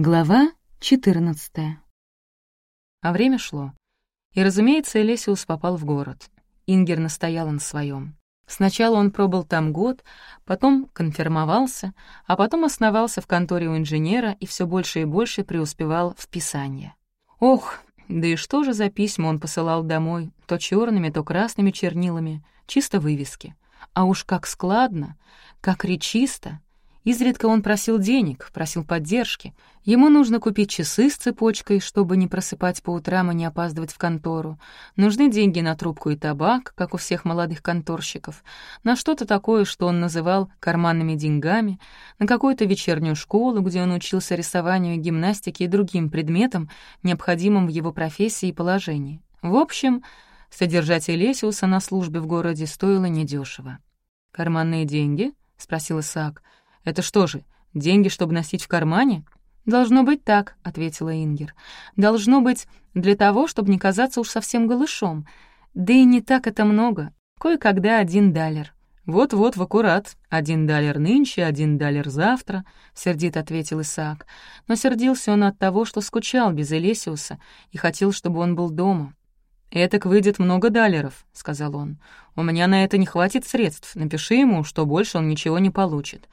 Глава 14 А время шло. И, разумеется, Элесиус попал в город. Ингер настояла на своем. Сначала он пробыл там год, потом конфирмовался, а потом основался в конторе у инженера и все больше и больше преуспевал в писании. Ох, да и что же за письма он посылал домой, то черными, то красными чернилами, чисто вывески. А уж как складно, как речисто, Изредка он просил денег, просил поддержки. Ему нужно купить часы с цепочкой, чтобы не просыпать по утрам и не опаздывать в контору. Нужны деньги на трубку и табак, как у всех молодых конторщиков, на что-то такое, что он называл карманными деньгами, на какую-то вечернюю школу, где он учился рисованию, гимнастике и другим предметам, необходимым в его профессии и положении. В общем, содержать Элесиуса на службе в городе стоило недешево. «Карманные деньги?» — спросил Исаак — это что же, деньги, чтобы носить в кармане? «Должно быть так», — ответила Ингер. «Должно быть для того, чтобы не казаться уж совсем голышом. Да и не так это много. Кое-когда один далер». «Вот-вот, в аккурат. Один далер нынче, один далер завтра», — сердит ответил Исаак. Но сердился он от того, что скучал без Элесиуса и хотел, чтобы он был дома. «Этак выйдет много далеров», — сказал он. «У меня на это не хватит средств. Напиши ему, что больше он ничего не получит.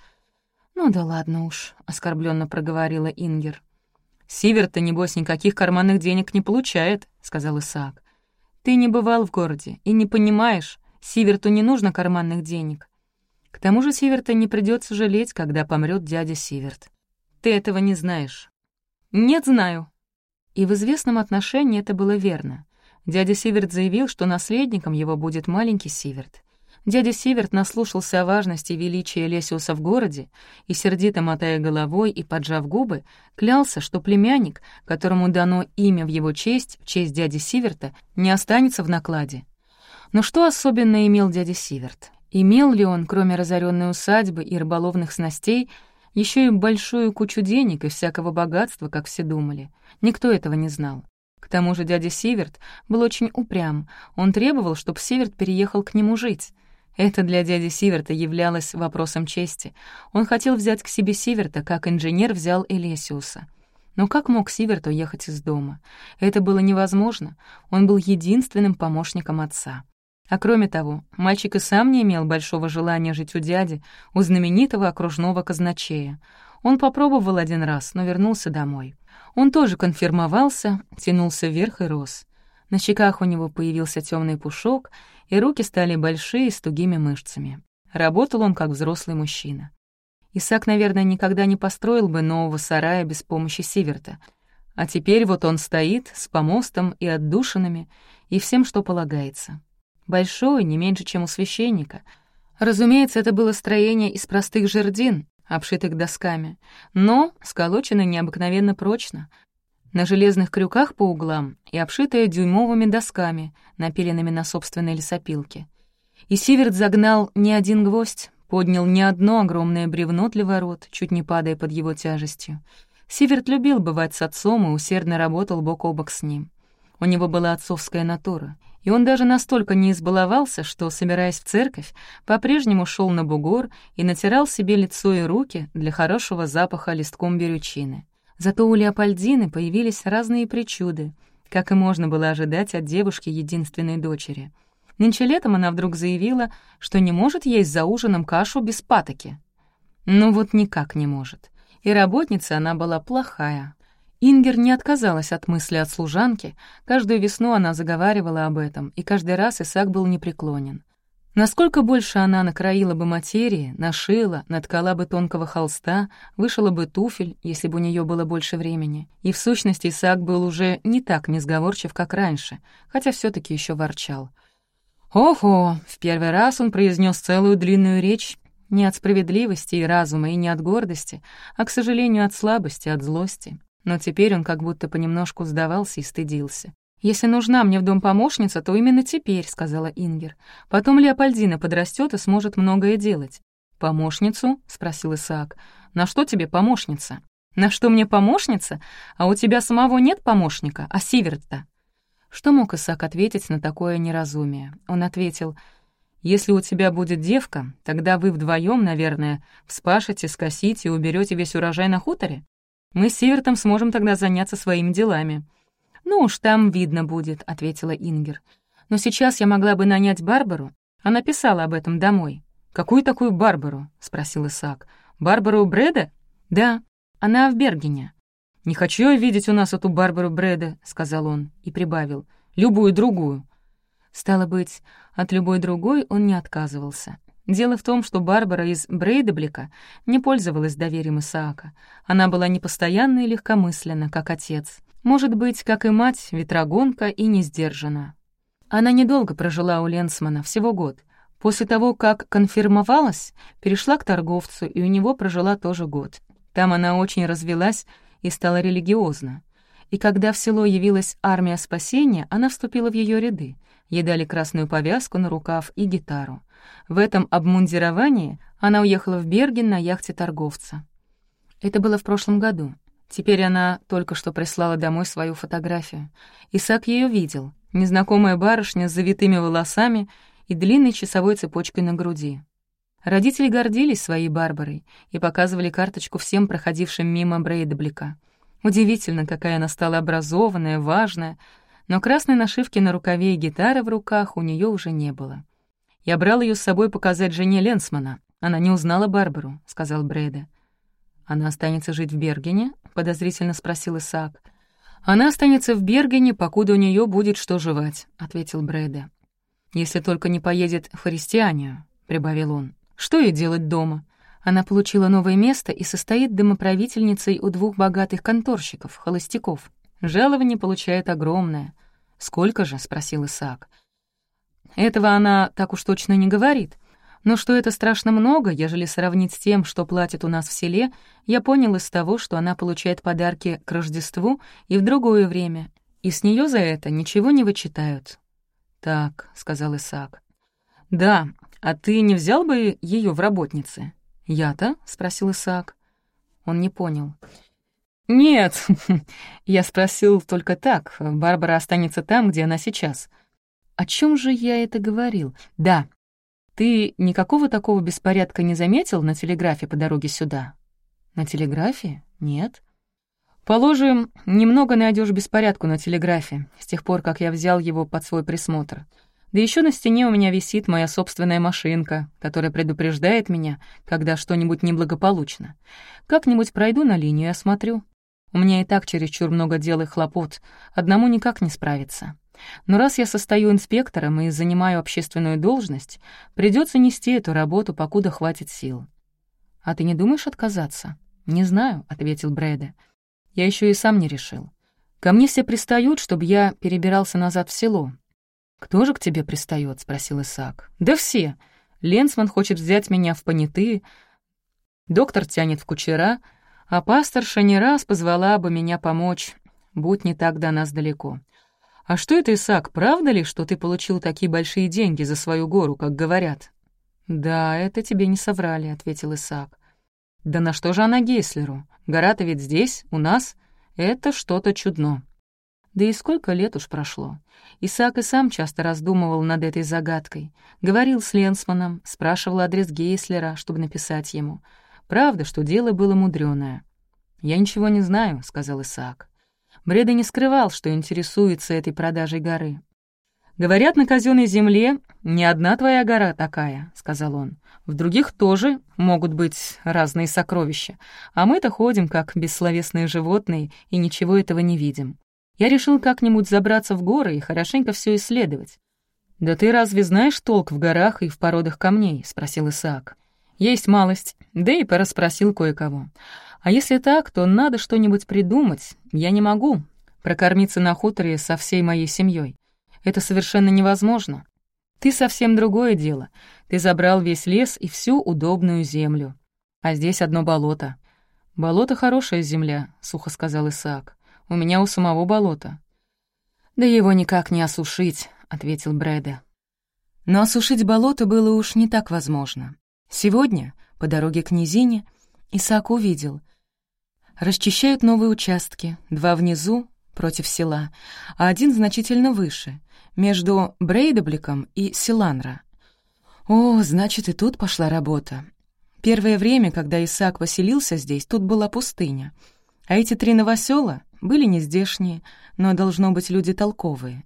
«Ну да ладно уж», — оскорбленно проговорила Ингер. «Сиверт-то, небось, никаких карманных денег не получает», — сказал Исаак. «Ты не бывал в городе и не понимаешь, Сиверту не нужно карманных денег. К тому же Сиверта не придется жалеть, когда помрет дядя Сиверт. Ты этого не знаешь». «Нет, знаю». И в известном отношении это было верно. Дядя Сиверт заявил, что наследником его будет маленький Сиверт. Дядя Сиверт наслушался о важности величия Лесиуса в городе и, сердито мотая головой и поджав губы, клялся, что племянник, которому дано имя в его честь, в честь дяди Сиверта, не останется в накладе. Но что особенно имел дядя Сиверт? Имел ли он, кроме разоренной усадьбы и рыболовных снастей, еще и большую кучу денег и всякого богатства, как все думали? Никто этого не знал. К тому же дядя Сиверт был очень упрям. Он требовал, чтобы Сиверт переехал к нему жить. Это для дяди Сиверта являлось вопросом чести. Он хотел взять к себе Сиверта, как инженер взял Элесиуса. Но как мог Сиверт уехать из дома? Это было невозможно. Он был единственным помощником отца. А кроме того, мальчик и сам не имел большого желания жить у дяди, у знаменитого окружного казначея. Он попробовал один раз, но вернулся домой. Он тоже конфирмовался, тянулся вверх и рос. На щеках у него появился темный пушок, и руки стали большие с тугими мышцами. Работал он как взрослый мужчина. Исаак, наверное, никогда не построил бы нового сарая без помощи Сиверта. А теперь вот он стоит с помостом и отдушинами, и всем, что полагается. Большой, не меньше, чем у священника. Разумеется, это было строение из простых жердин, обшитых досками, но сколочено необыкновенно прочно — на железных крюках по углам и обшитая дюймовыми досками, напиленными на собственной лесопилке. И Сиверт загнал не один гвоздь, поднял не одно огромное бревно для ворот, чуть не падая под его тяжестью. Сиверт любил бывать с отцом и усердно работал бок о бок с ним. У него была отцовская натура, и он даже настолько не избаловался, что, собираясь в церковь, по-прежнему шел на бугор и натирал себе лицо и руки для хорошего запаха листком берючины. Зато у Леопольдины появились разные причуды, как и можно было ожидать от девушки единственной дочери. Нынче летом она вдруг заявила, что не может есть за ужином кашу без патоки. Ну вот никак не может. И работница она была плохая. Ингер не отказалась от мысли от служанки, каждую весну она заговаривала об этом, и каждый раз Исаак был непреклонен. Насколько больше она накроила бы материи, нашила, наткала бы тонкого холста, вышила бы туфель, если бы у нее было больше времени. И в сущности Исаак был уже не так несговорчив, как раньше, хотя все таки еще ворчал. Ого! В первый раз он произнес целую длинную речь не от справедливости и разума, и не от гордости, а, к сожалению, от слабости, от злости. Но теперь он как будто понемножку сдавался и стыдился. «Если нужна мне в дом помощница, то именно теперь», — сказала Ингер. «Потом Леопольдина подрастет и сможет многое делать». «Помощницу?» — спросил Исаак. «На что тебе помощница?» «На что мне помощница? А у тебя самого нет помощника, а Сиверт-то?» Что мог Исаак ответить на такое неразумие? Он ответил, «Если у тебя будет девка, тогда вы вдвоем, наверное, вспашете, скосите и уберете весь урожай на хуторе?» Мы с Сивертом сможем тогда заняться своими делами». «Ну уж там видно будет», — ответила Ингер. «Но сейчас я могла бы нанять Барбару. Она писала об этом домой». «Какую такую Барбару?» — спросил Исаак. «Барбару Брэда?» «Да, она в Бергене». «Не хочу я видеть у нас эту Барбару Брэда», — сказал он и прибавил. «Любую другую». Стало быть, от любой другой он не отказывался. Дело в том, что Барбара из Брейдеблика не пользовалась доверием Исаака. Она была непостоянна и легкомысленна, как отец. Может быть, как и мать, ветрогонка и не сдержана. Она недолго прожила у Ленсмана, всего год. После того, как конфирмовалась, перешла к торговцу, и у него прожила тоже год. Там она очень развелась и стала религиозна. И когда в село явилась армия спасения, она вступила в ее ряды. Ей дали красную повязку на рукав и гитару. В этом обмундировании она уехала в Берген на яхте торговца. Это было в прошлом году. Теперь она только что прислала домой свою фотографию. Исаак ее видел. Незнакомая барышня с завитыми волосами и длинной часовой цепочкой на груди. Родители гордились своей Барбарой и показывали карточку всем проходившим мимо Брейдаблика. Удивительно, какая она стала образованная, важная, но красной нашивки на рукаве и гитары в руках у нее уже не было. «Я брал ее с собой показать жене Ленсмана. Она не узнала Барбару», — сказал Брейда. «Она останется жить в Бергене?» — подозрительно спросил Исаак. «Она останется в Бергене, покуда у нее будет что жевать», — ответил Брейда. «Если только не поедет в Христианию», — прибавил он. Что ей делать дома? Она получила новое место и состоит домоправительницей у двух богатых конторщиков, холостяков. Жалование получает огромное. «Сколько же?» — спросил Исаак. «Этого она так уж точно не говорит. Но что это страшно много, ежели сравнить с тем, что платит у нас в селе, я понял из того, что она получает подарки к Рождеству и в другое время, и с нее за это ничего не вычитают». «Так», — сказал Исаак. «Да, «А ты не взял бы ее в работницы?» «Я-то?» — спросил Исаак. Он не понял. «Нет, я спросил только так. Барбара останется там, где она сейчас». «О чем же я это говорил?» «Да. Ты никакого такого беспорядка не заметил на телеграфе по дороге сюда?» «На телеграфе? Нет». «Положим, немного найдешь беспорядку на телеграфе, с тех пор, как я взял его под свой присмотр. Да еще на стене у меня висит моя собственная машинка, которая предупреждает меня, когда что-нибудь неблагополучно. Как-нибудь пройду на линию и осмотрю. У меня и так чересчур много дел и хлопот, одному никак не справиться. Но раз я состою инспектором и занимаю общественную должность, придется нести эту работу, покуда хватит сил. «А ты не думаешь отказаться?» «Не знаю», — ответил Брэда. «Я еще и сам не решил. Ко мне все пристают, чтобы я перебирался назад в село, «Кто же к тебе пристает? спросил Исаак. «Да все. Ленсман хочет взять меня в понятые, доктор тянет в кучера, а пасторша не раз позвала бы меня помочь, будь не так до нас далеко. А что это, Исаак, правда ли, что ты получил такие большие деньги за свою гору, как говорят?» «Да, это тебе не соврали», — ответил Исаак. «Да на что же она Гейслеру? Гора-то ведь здесь, у нас. Это что-то чудно». Да и сколько лет уж прошло. Исаак и сам часто раздумывал над этой загадкой. Говорил с Ленсманом, спрашивал адрес Гейслера, чтобы написать ему. Правда, что дело было мудреное. «Я ничего не знаю», — сказал Исаак. Бреда не скрывал, что интересуется этой продажей горы. «Говорят, на казенной земле не одна твоя гора такая», — сказал он. «В других тоже могут быть разные сокровища, а мы-то ходим, как бессловесные животные, и ничего этого не видим. Я решил как-нибудь забраться в горы и хорошенько все исследовать. «Да ты разве знаешь толк в горах и в породах камней?» — спросил Исаак. «Есть малость, да и порасспросил кое-кого. А если так, то надо что-нибудь придумать. Я не могу прокормиться на хуторе со всей моей семьей. Это совершенно невозможно. Ты совсем другое дело. Ты забрал весь лес и всю удобную землю. А здесь одно болото». «Болото — хорошая земля», — сухо сказал Исаак. У меня у самого болото». «Да его никак не осушить», — ответил Брэда. Но осушить болото было уж не так возможно. Сегодня, по дороге к низине, Исаак увидел. Расчищают новые участки, два внизу, против села, а один значительно выше, между Брейдабликом и Силанра. О, значит, и тут пошла работа. Первое время, когда Исаак поселился здесь, тут была пустыня — А эти три новосёла были нездешние, но, должно быть, люди толковые.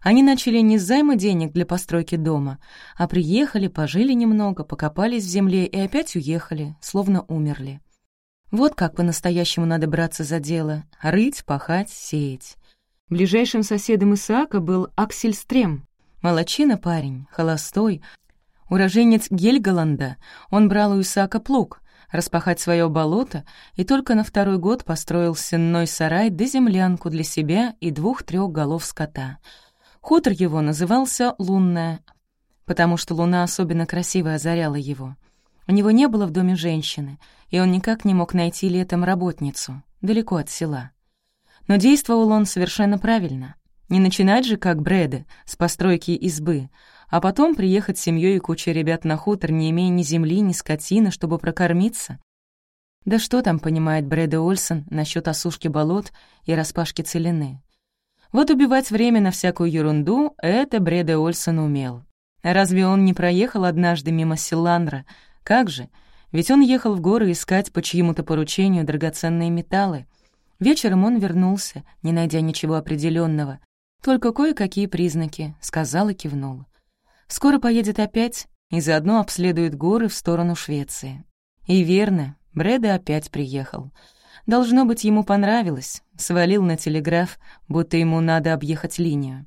Они начали не с займа денег для постройки дома, а приехали, пожили немного, покопались в земле и опять уехали, словно умерли. Вот как по-настоящему надо браться за дело — рыть, пахать, сеять. Ближайшим соседом Исаака был Аксельстрем. Молочина парень, холостой, уроженец Гельголанда. Он брал у Исаака плуг, распахать свое болото, и только на второй год построил сенной сарай да землянку для себя и двух-трех голов скота. Хутор его назывался «Лунная», потому что луна особенно красиво озаряла его. У него не было в доме женщины, и он никак не мог найти летом работницу, далеко от села. Но действовал он совершенно правильно. Не начинать же, как Брэда, с постройки избы, а потом приехать с семьей и кучей ребят на хутор, не имея ни земли, ни скотины, чтобы прокормиться. Да что там понимает Брэда Ольсон насчет осушки болот и распашки целины? Вот убивать время на всякую ерунду — это Брэда Ольсон умел. Разве он не проехал однажды мимо Силандра? Как же? Ведь он ехал в горы искать по чьему-то поручению драгоценные металлы. Вечером он вернулся, не найдя ничего определенного, только кое-какие признаки, сказал и кивнул. Скоро поедет опять и заодно обследует горы в сторону Швеции. И верно, Брэда опять приехал. Должно быть, ему понравилось. Свалил на телеграф, будто ему надо объехать линию.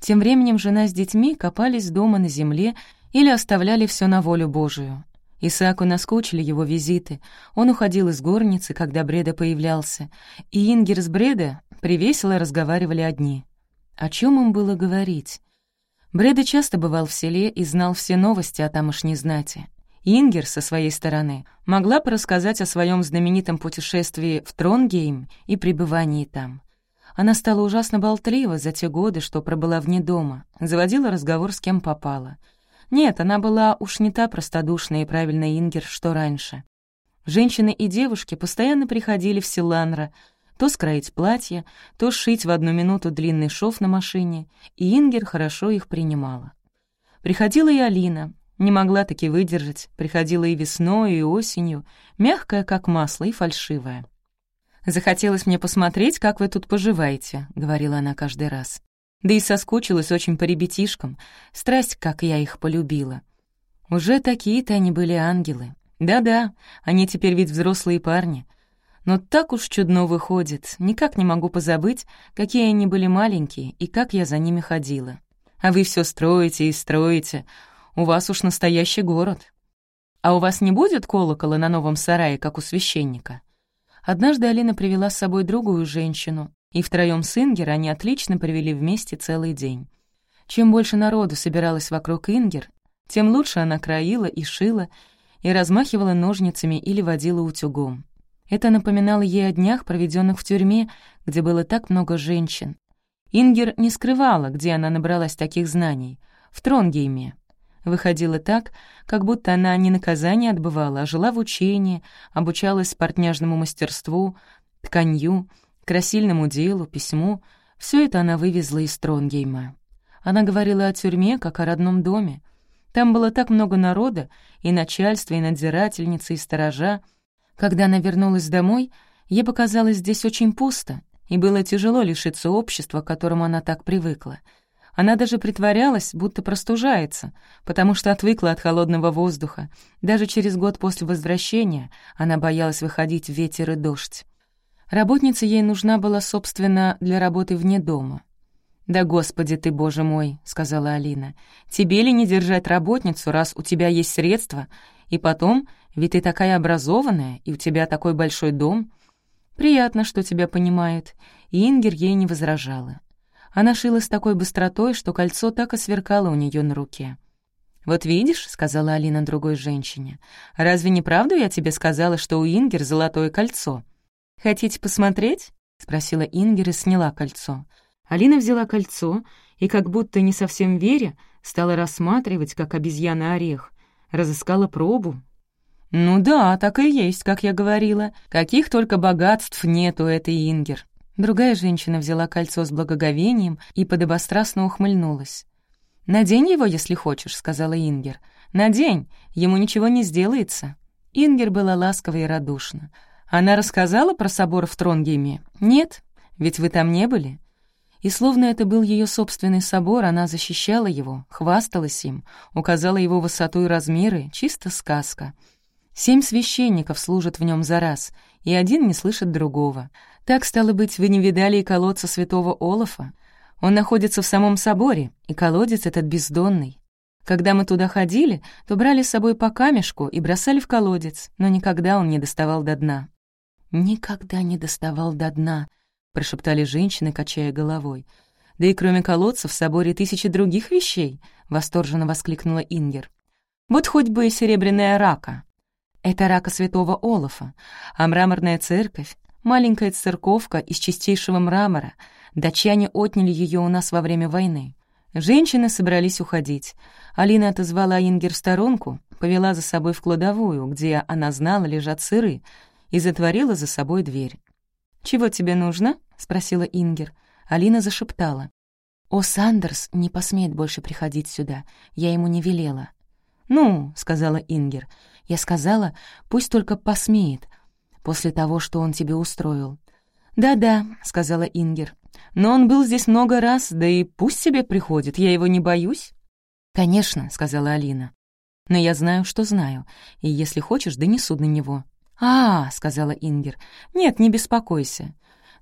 Тем временем жена с детьми копались дома на земле или оставляли все на волю Божию. Исааку наскучили его визиты. Он уходил из горницы, когда Бреда появлялся, и Ингер с Бреда привесело разговаривали одни. О чем им было говорить? Бреда часто бывал в селе и знал все новости о тамошней знати. Ингер, со своей стороны, могла порассказать о своем знаменитом путешествии в Тронгейм и пребывании там. Она стала ужасно болтлива за те годы, что пробыла вне дома, заводила разговор с кем попала. Нет, она была уж не та простодушная и правильная Ингер, что раньше. Женщины и девушки постоянно приходили в Силанра, то скроить платье, то сшить в одну минуту длинный шов на машине, и Ингер хорошо их принимала. Приходила и Алина, не могла таки выдержать, приходила и весной, и осенью, мягкая, как масло, и фальшивая. «Захотелось мне посмотреть, как вы тут поживаете», — говорила она каждый раз. Да и соскучилась очень по ребятишкам, страсть, как я их полюбила. Уже такие-то они были ангелы. Да-да, они теперь ведь взрослые парни. Но так уж чудно выходит, никак не могу позабыть, какие они были маленькие и как я за ними ходила. А вы все строите и строите. У вас уж настоящий город. А у вас не будет колокола на новом сарае, как у священника? Однажды Алина привела с собой другую женщину, и втроём с Ингер они отлично провели вместе целый день. Чем больше народу собиралось вокруг Ингер, тем лучше она краила и шила, и размахивала ножницами или водила утюгом. Это напоминало ей о днях, проведенных в тюрьме, где было так много женщин. Ингер не скрывала, где она набралась таких знаний. В Тронгейме. Выходило так, как будто она не наказание отбывала, а жила в учении, обучалась портняжному мастерству, тканью, красильному делу, письму. Все это она вывезла из Тронгейма. Она говорила о тюрьме, как о родном доме. Там было так много народа, и начальство, и надзирательницы, и сторожа — когда она вернулась домой, ей показалось здесь очень пусто, и было тяжело лишиться общества, к которому она так привыкла. Она даже притворялась, будто простужается, потому что отвыкла от холодного воздуха. Даже через год после возвращения она боялась выходить в ветер и дождь. Работница ей нужна была, собственно, для работы вне дома. «Да господи ты, боже мой», — сказала Алина, — «тебе ли не держать работницу, раз у тебя есть средства, и потом ведь ты такая образованная, и у тебя такой большой дом. Приятно, что тебя понимают». И Ингер ей не возражала. Она шила с такой быстротой, что кольцо так и сверкало у нее на руке. «Вот видишь», — сказала Алина другой женщине, «разве не правду я тебе сказала, что у Ингер золотое кольцо?» «Хотите посмотреть?» — спросила Ингер и сняла кольцо. Алина взяла кольцо и, как будто не совсем веря, стала рассматривать, как обезьяна орех, разыскала пробу, «Ну да, так и есть, как я говорила. Каких только богатств нет у этой Ингер». Другая женщина взяла кольцо с благоговением и подобострастно ухмыльнулась. «Надень его, если хочешь», — сказала Ингер. «Надень, ему ничего не сделается». Ингер была ласкова и радушна. Она рассказала про собор в Тронгейме? Нет, ведь вы там не были. И словно это был ее собственный собор, она защищала его, хвасталась им, указала его высоту и размеры, чисто сказка. Семь священников служат в нем за раз, и один не слышит другого. Так, стало быть, вы не видали и колодца святого Олафа? Он находится в самом соборе, и колодец этот бездонный. Когда мы туда ходили, то брали с собой по камешку и бросали в колодец, но никогда он не доставал до дна. «Никогда не доставал до дна», — прошептали женщины, качая головой. «Да и кроме колодца в соборе тысячи других вещей», — восторженно воскликнула Ингер. «Вот хоть бы и серебряная рака. Это рака святого Олафа, а мраморная церковь — маленькая церковка из чистейшего мрамора. Датчане отняли ее у нас во время войны. Женщины собрались уходить. Алина отозвала Ингер в сторонку, повела за собой в кладовую, где, она знала, лежат сыры, и затворила за собой дверь. «Чего тебе нужно?» — спросила Ингер. Алина зашептала. «О, Сандерс не посмеет больше приходить сюда. Я ему не велела». «Ну», — сказала Ингер, — «я сказала, пусть только посмеет, после того, что он тебе устроил». «Да-да», — сказала Ингер, но он был здесь много раз, да и пусть себе приходит, я его не боюсь». «Конечно», — сказала Алина. «Но я знаю, что знаю, и если хочешь, донесу на него». «А, — сказала Ингер, — нет, не беспокойся».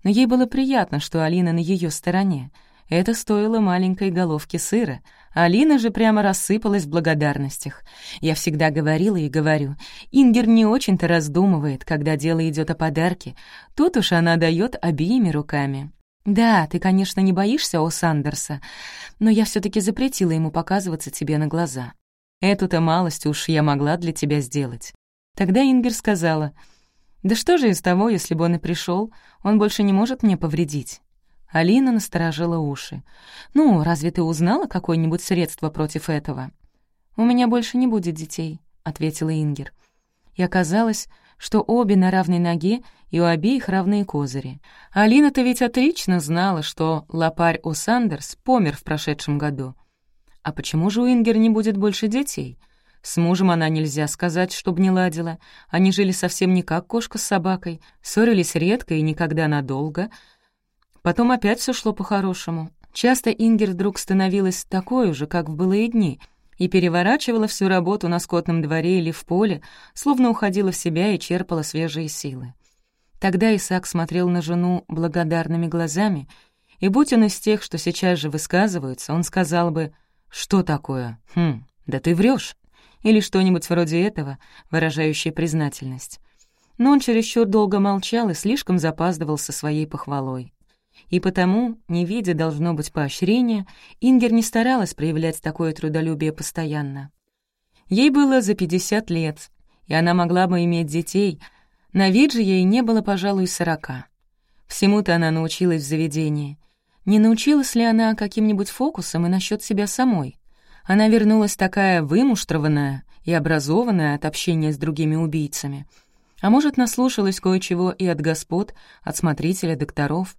Но ей было приятно, что Алина на ее стороне. Это стоило маленькой головки сыра. Алина же прямо рассыпалась в благодарностях. Я всегда говорила и говорю, Ингер не очень-то раздумывает, когда дело идет о подарке. Тут уж она дает обеими руками. «Да, ты, конечно, не боишься О Сандерса, но я все таки запретила ему показываться тебе на глаза. Эту-то малость уж я могла для тебя сделать». Тогда Ингер сказала, «Да что же из того, если бы он и пришел, он больше не может мне повредить». Алина насторожила уши. «Ну, разве ты узнала какое-нибудь средство против этого?» «У меня больше не будет детей», — ответила Ингер. И оказалось, что обе на равной ноге и у обеих равные козыри. Алина-то ведь отлично знала, что лопарь у Сандерс помер в прошедшем году. А почему же у Ингер не будет больше детей? С мужем она нельзя сказать, чтоб не ладила. Они жили совсем не как кошка с собакой, ссорились редко и никогда надолго. Потом опять все шло по-хорошему. Часто Ингер вдруг становилась такой же, как в былые дни — и переворачивала всю работу на скотном дворе или в поле, словно уходила в себя и черпала свежие силы. Тогда Исаак смотрел на жену благодарными глазами, и будь он из тех, что сейчас же высказываются, он сказал бы «Что такое? Хм, да ты врешь или что-нибудь вроде этого, выражающее признательность. Но он чересчур долго молчал и слишком запаздывал со своей похвалой. И потому, не видя, должно быть, поощрения, Ингер не старалась проявлять такое трудолюбие постоянно. Ей было за пятьдесят лет, и она могла бы иметь детей, на вид же ей не было, пожалуй, сорока. Всему-то она научилась в заведении. Не научилась ли она каким-нибудь фокусом и насчет себя самой? Она вернулась такая вымуштрованная и образованная от общения с другими убийцами. А может, наслушалась кое-чего и от господ, от смотрителя, докторов.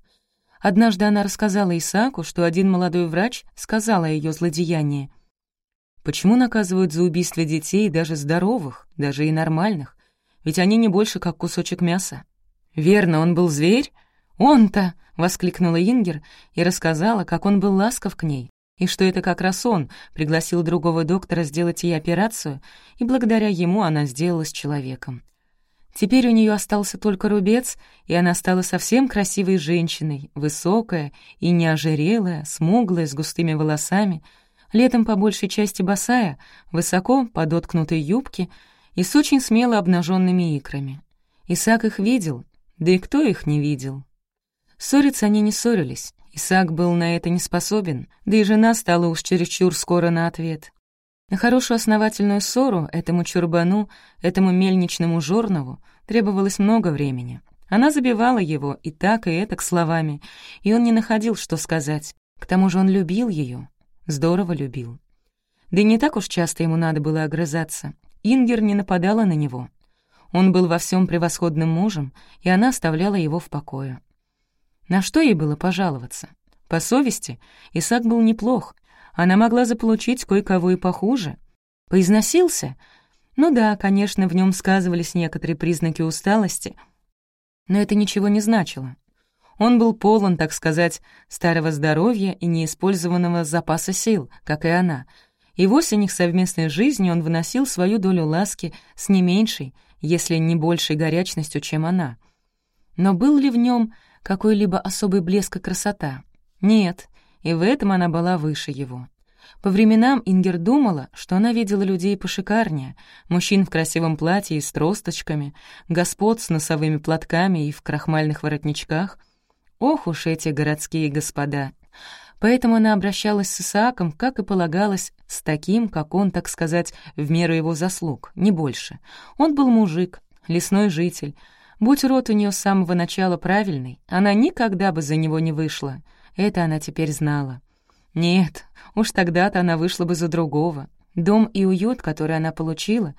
Однажды она рассказала Исааку, что один молодой врач сказал о ее злодеянии. «Почему наказывают за убийство детей даже здоровых, даже и нормальных? Ведь они не больше, как кусочек мяса». «Верно, он был зверь?» «Он-то!» — воскликнула Ингер и рассказала, как он был ласков к ней, и что это как раз он пригласил другого доктора сделать ей операцию, и благодаря ему она сделалась человеком. Теперь у нее остался только рубец, и она стала совсем красивой женщиной, высокая и неожерелая, смуглая, с густыми волосами, летом по большей части босая, высоко подоткнутой юбки и с очень смело обнаженными икрами. Исаак их видел, да и кто их не видел? Ссориться они не ссорились, Исаак был на это не способен, да и жена стала уж чересчур скоро на ответ. На хорошую основательную ссору этому чурбану, этому мельничному жорнову требовалось много времени. Она забивала его и так, и этак словами, и он не находил, что сказать. К тому же он любил ее, здорово любил. Да и не так уж часто ему надо было огрызаться. Ингер не нападала на него. Он был во всем превосходным мужем, и она оставляла его в покое. На что ей было пожаловаться? По совести, Исаак был неплох, она могла заполучить кое-кого и похуже. Поизносился? Ну да, конечно, в нем сказывались некоторые признаки усталости, Но это ничего не значило. Он был полон, так сказать, старого здоровья и неиспользованного запаса сил, как и она. И в осень их совместной жизни он выносил свою долю ласки с не меньшей, если не большей горячностью, чем она. Но был ли в нем какой-либо особый блеск и красота? Нет, и в этом она была выше его. По временам Ингер думала, что она видела людей пошикарнее, мужчин в красивом платье и с тросточками, господ с носовыми платками и в крахмальных воротничках. Ох уж эти городские господа! Поэтому она обращалась с Исааком, как и полагалось, с таким, как он, так сказать, в меру его заслуг, не больше. Он был мужик, лесной житель. Будь рот у нее с самого начала правильный, она никогда бы за него не вышла. Это она теперь знала. Нет, уж тогда-то она вышла бы за другого. Дом и уют, который она получила,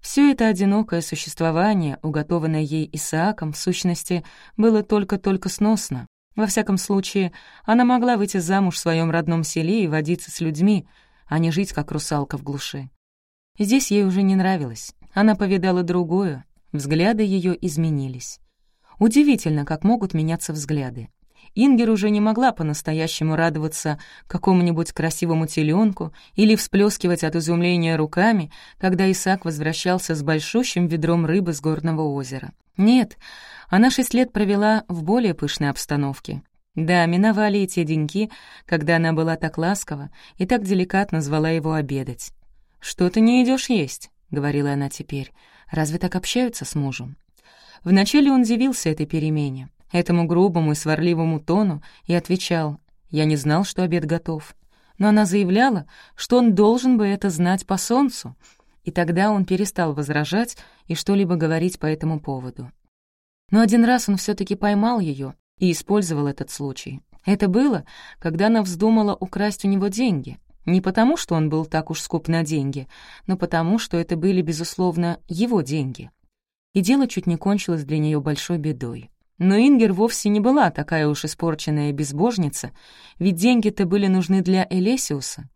все это одинокое существование, уготованное ей Исааком, в сущности, было только-только сносно. Во всяком случае, она могла выйти замуж в своем родном селе и водиться с людьми, а не жить как русалка в глуши. Здесь ей уже не нравилось. Она повидала другое, взгляды ее изменились. Удивительно, как могут меняться взгляды. Ингер уже не могла по-настоящему радоваться какому-нибудь красивому теленку или всплескивать от изумления руками, когда Исаак возвращался с большущим ведром рыбы с горного озера. Нет, она шесть лет провела в более пышной обстановке. Да, миновали и те деньки, когда она была так ласкова и так деликатно звала его обедать. «Что ты не идешь есть?» — говорила она теперь. «Разве так общаются с мужем?» Вначале он удивился этой перемене этому грубому и сварливому тону и отвечал, «Я не знал, что обед готов». Но она заявляла, что он должен бы это знать по солнцу, и тогда он перестал возражать и что-либо говорить по этому поводу. Но один раз он все таки поймал ее и использовал этот случай. Это было, когда она вздумала украсть у него деньги. Не потому, что он был так уж скуп на деньги, но потому, что это были, безусловно, его деньги. И дело чуть не кончилось для нее большой бедой. Но Ингер вовсе не была такая уж испорченная безбожница, ведь деньги-то были нужны для Элесиуса.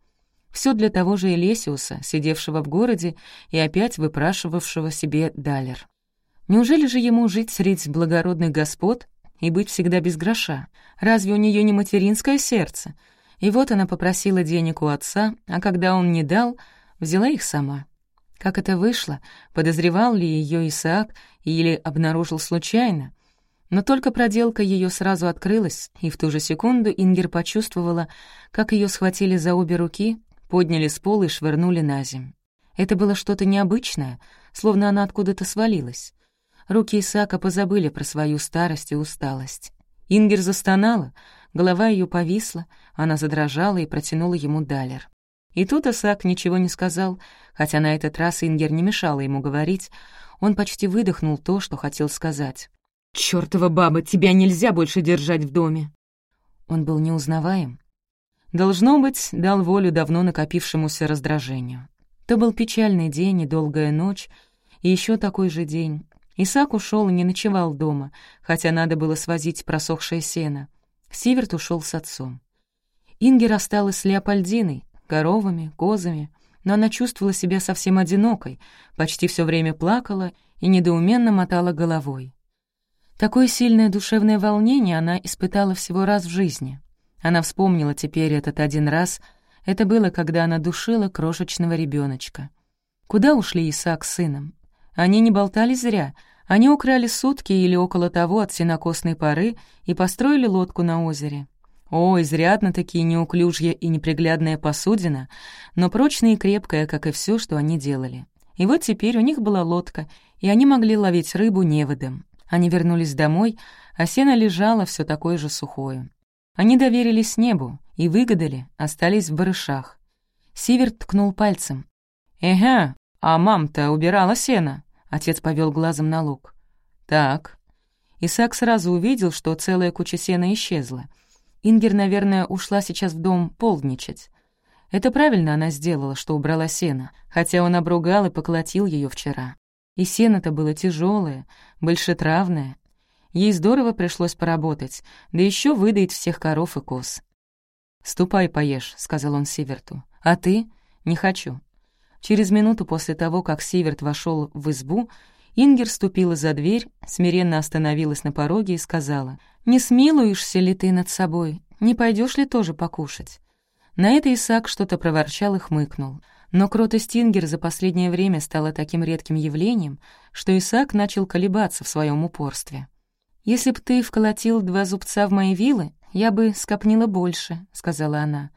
Все для того же Элесиуса, сидевшего в городе и опять выпрашивавшего себе далер. Неужели же ему жить среди благородных господ и быть всегда без гроша? Разве у нее не материнское сердце? И вот она попросила денег у отца, а когда он не дал, взяла их сама. Как это вышло? Подозревал ли ее Исаак или обнаружил случайно? Но только проделка ее сразу открылась, и в ту же секунду Ингер почувствовала, как ее схватили за обе руки, подняли с пола и швырнули на земь. Это было что-то необычное, словно она откуда-то свалилась. Руки Исаака позабыли про свою старость и усталость. Ингер застонала, голова ее повисла, она задрожала и протянула ему далер. И тут Исаак ничего не сказал, хотя на этот раз Ингер не мешала ему говорить, он почти выдохнул то, что хотел сказать. «Чёртова баба, тебя нельзя больше держать в доме!» Он был неузнаваем. Должно быть, дал волю давно накопившемуся раздражению. То был печальный день и долгая ночь, и еще такой же день. Исаак ушел и не ночевал дома, хотя надо было свозить просохшее сено. Сиверт ушел с отцом. Ингер осталась с Леопольдиной, коровами, козами, но она чувствовала себя совсем одинокой, почти все время плакала и недоуменно мотала головой. Такое сильное душевное волнение она испытала всего раз в жизни. Она вспомнила теперь этот один раз. Это было, когда она душила крошечного ребеночка. Куда ушли Исаак с сыном? Они не болтали зря. Они украли сутки или около того от сенокосной поры и построили лодку на озере. О, изрядно-таки неуклюжья и неприглядная посудина, но прочная и крепкая, как и все, что они делали. И вот теперь у них была лодка, и они могли ловить рыбу неводом. Они вернулись домой, а сено лежало все такое же сухое. Они доверились небу и выгадали, остались в барышах. Сиверт ткнул пальцем. «Эга, а мам-то убирала сено», — отец повел глазом на луг. «Так». Исаак сразу увидел, что целая куча сена исчезла. Ингер, наверное, ушла сейчас в дом полдничать. Это правильно она сделала, что убрала сено, хотя он обругал и поколотил ее вчера. И сено-то было тяжелое, большетравное. Ей здорово пришлось поработать, да еще выдает всех коров и коз. «Ступай поешь», — сказал он Сиверту. «А ты?» «Не хочу». Через минуту после того, как Сиверт вошел в избу, Ингер ступила за дверь, смиренно остановилась на пороге и сказала, «Не смилуешься ли ты над собой? Не пойдешь ли тоже покушать?» На это Исаак что-то проворчал и хмыкнул. Но кротость Ингер за последнее время стала таким редким явлением, что Исаак начал колебаться в своем упорстве. «Если б ты вколотил два зубца в мои вилы, я бы скопнила больше», — сказала она.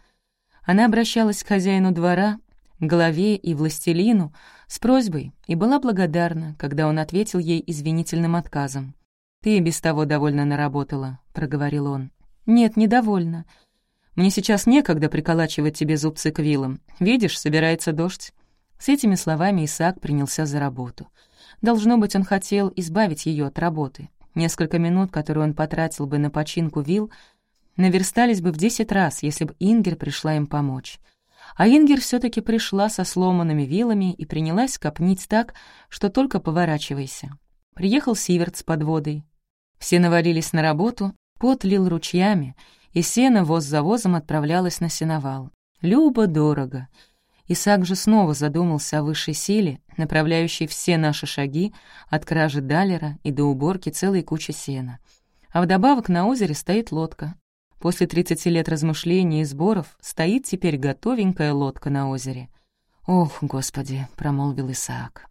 Она обращалась к хозяину двора, главе и властелину с просьбой и была благодарна, когда он ответил ей извинительным отказом. «Ты и без того довольно наработала», — проговорил он. «Нет, недовольна. Мне сейчас некогда приколачивать тебе зубцы к вилам. Видишь, собирается дождь». С этими словами Исаак принялся за работу. Должно быть, он хотел избавить ее от работы. Несколько минут, которые он потратил бы на починку вил, наверстались бы в десять раз, если бы Ингер пришла им помочь. А Ингер все таки пришла со сломанными вилами и принялась копнить так, что только поворачивайся. Приехал Сиверт с подводой. Все навалились на работу, пот лил ручьями, и сено воз за возом отправлялось на сеновал. Любо-дорого. Исаак же снова задумался о высшей силе, направляющей все наши шаги от кражи Далера и до уборки целой кучи сена. А вдобавок на озере стоит лодка, После 30 лет размышлений и сборов стоит теперь готовенькая лодка на озере. «Ох, Господи!» — промолвил Исаак.